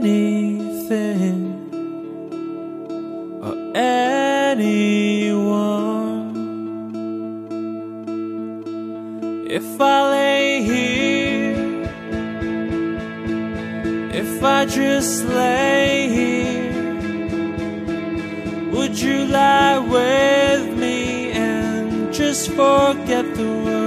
anything or anyone if I lay here, if I just lay here, would you lie with me and just forget the world?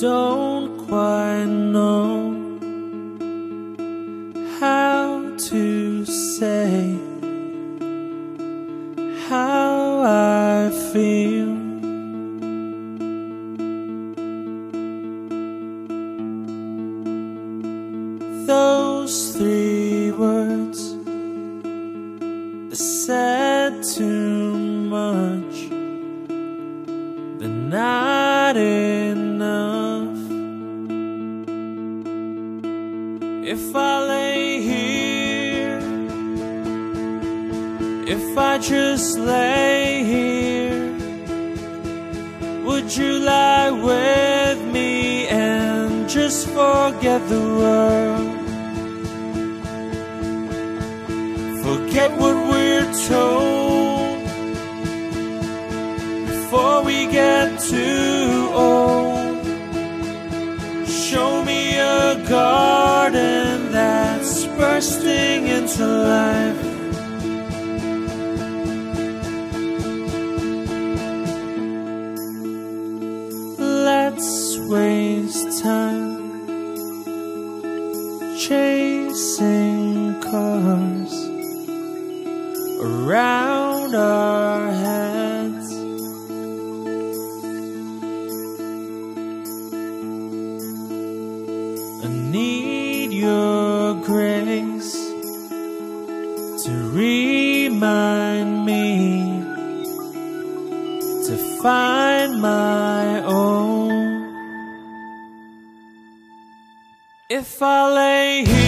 Don't quite know how to say how I feel. Those three words they said too much, they're not if I just lay here, would you lie with me and just forget the world? Forget what we're told before we get too old. Show me a garden that's bursting into life. Chasing cars around our heads. I need your grace to remind me to find my own. If I lay here,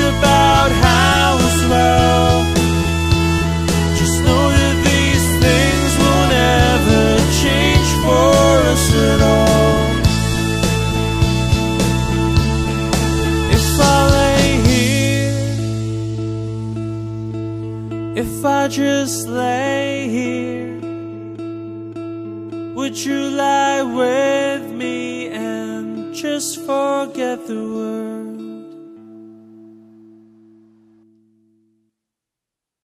about how. Just know that these things will never change for us at all. If I lay here, if I just lay here, would you lie with me and just forget the world?